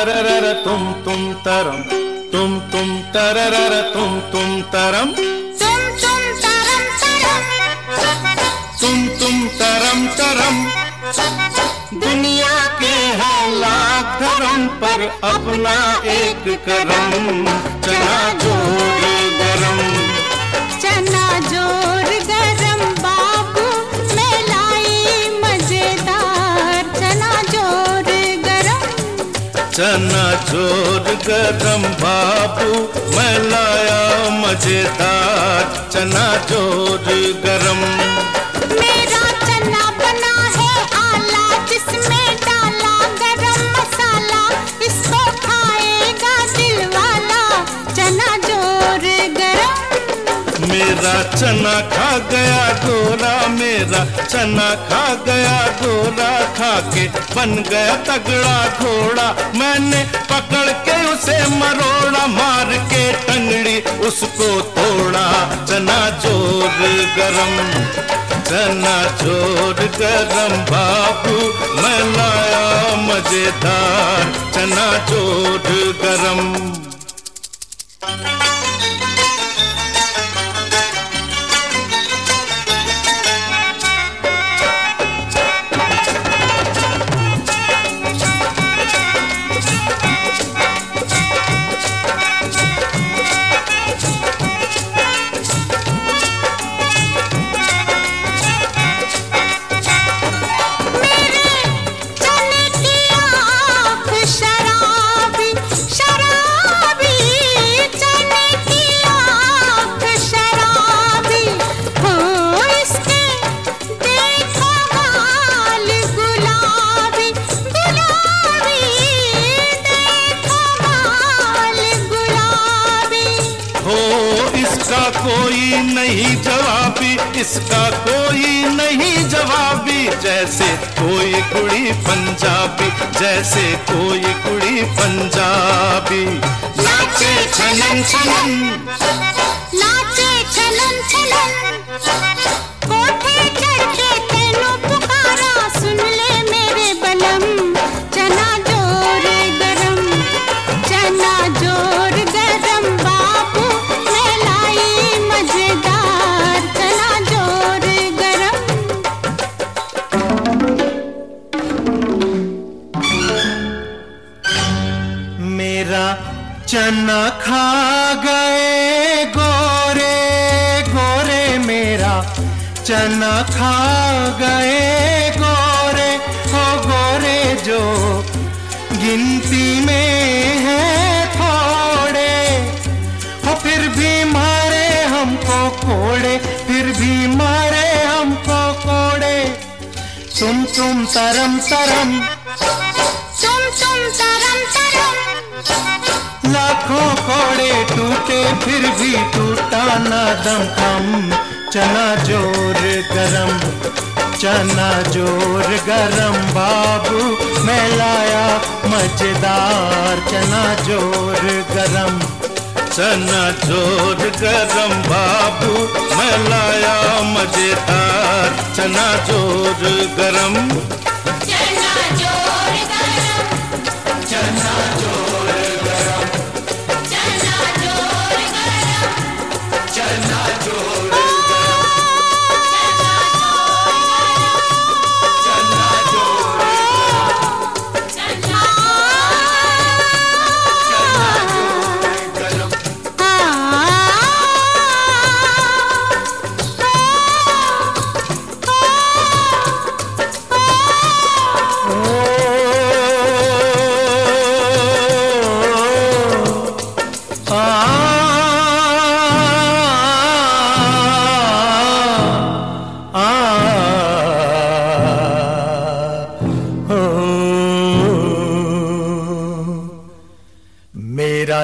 तररर तुम तुम तरम। तुम तुम तररर तुम तुम तरम। तुम तुम तरम तरम। तुम तुम तरम तरम। दुनिया के है लाख धर्म पर अपना एक करम। चला जोड़ चना चोर गरम बाबू, मैं लाया मज़ेदार चना चोर गरम। मेरा चना बना है आला जिसमें चना खा गया गोरा मेरा, चना खा गया गोरा, खा के बन गया तगड़ा घोड़ा। मैंने पकड़ के उसे मरोड़ा, मार के टंगड़ी उसको तोड़ा। चना ज़ोर गरम, चना ज़ोर गरम बाबू, मैं लाया मज़ेदार। चना ज़ोर गरम। इसका कोई नहीं जवाबी, इसका कोई नहीं जवाबी। जैसे कोई कुड़ी पंजाबी, जैसे कोई कुड़ी पंजाबी। नाचे चलन चलन नाचे छलन छलन मेरा चना खा गए। गोरे गोरे मेरा चना खा गए। गोरे हो गोरे जो गिनती में है थोड़े। हो फिर भी मारे हमको कोड़े, फिर भी मारे हमको कोड़े। तुम तुम तरम तरम। लाखों कोड़े टूटे, फिर भी टूटा ना दम। कम चना ज़ोर गरम, चना ज़ोर गरम। बाबू मैं लाया मज़ेदार चना ज़ोर गरम। चना ज़ोर गरम, बाबू मैं लाया मज़ेदार चना ज़ोर गरम। चना ज़ोर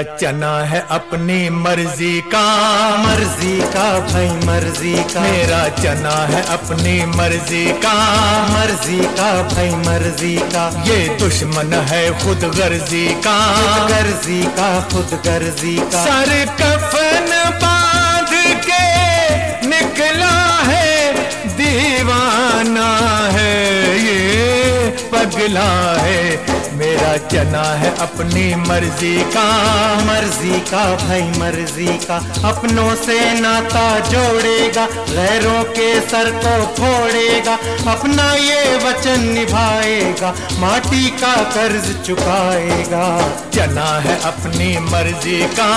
चना है अपनी मर्ज़ी का। मर्ज़ी का भाई, मर्ज़ी का। मेरा चना है अपनी मर्ज़ी का। मर्ज़ी का भाई, मर्ज़ी का। ये दुश्मन है खुद गर्जी का। गर्जी का, खुद गर्जी का। सर कफन बाँध के निकला है दीवाना। पगला है। मेरा चना है अपनी मर्ज़ी का मर्ज़ी का भाई, मर्ज़ी का। अपनों से नाता जोड़ेगा, गैरों के सर को फोड़ेगा। अपना ये वचन निभाएगा, माटी का कर्ज चुकाएगा। चना है अपनी मर्ज़ी का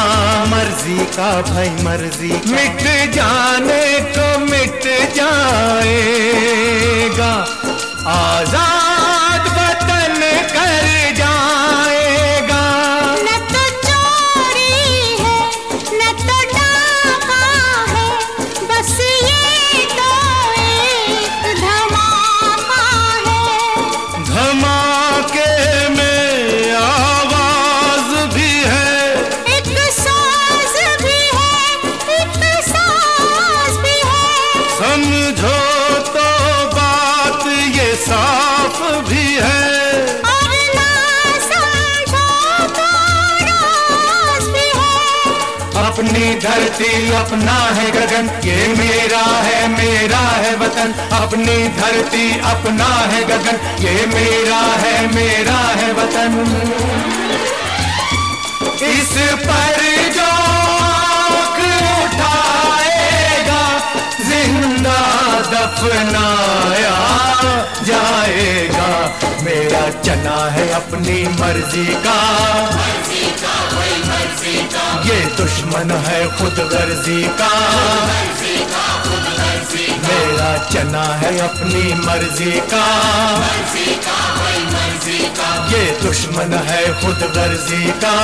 मर्ज़ी का भाई, मर्ज़ी मिट जाने को मिट जाएगा। आज़ाद साफ़ भी है। तो है। अपनी धरती अपना है गगन ये मेरा है मेरा है वतन। अपनी धरती अपना है गगन ये मेरा है मेरा है वतन। इस पर जो उठाएगा ज़िंदा दफनाया जाएगा। मेरा चना है अपनी मर्ज़ी का। ये दुश्मन है खुद गर्जी का। मेरा चना है अपनी मर्ज़ी का। ये दुश्मन है खुद गर्जी का।